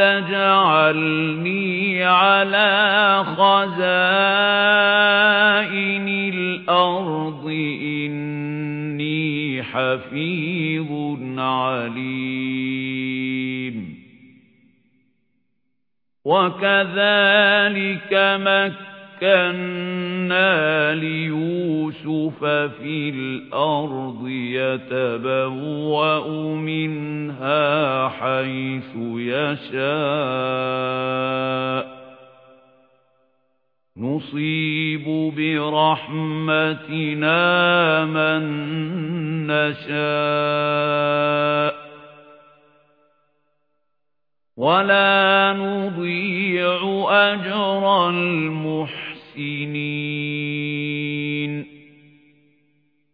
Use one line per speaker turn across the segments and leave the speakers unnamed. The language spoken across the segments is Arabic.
اجْعَلْنِي عَلَى خَزَائِنِ الْأَرْضِ إِنِّي حَفِيظٌ عَلِيمٌ. وَكَذَلِكَ مَكَّنَّا لِيُوسُفَ فِي الْأَرْضِ يَتَبَوَّأُ مِنْهَا حَيْثُ يَشَاءُ. نُصِيبُ بِرَحْمَتِنَا مَن نَّشَاءُ. وَلَا نُضِيعُ أَجْرَ الْمُحْسِنِينَ.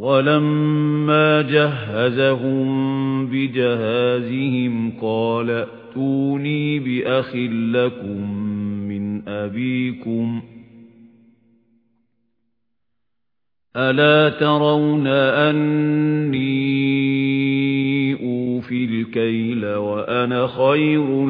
وَلَمَّا جَهَّزَهُم بِجَهَازِهِمْ قَالَ ائْتُونِي بِأَخٍ لَّكُم مِّنْ أَبِيكُمْ أَلَا تَرَوْنَ أَنِّي أُوفِي الْكَيْلَ وَأَنَا خَيْرُ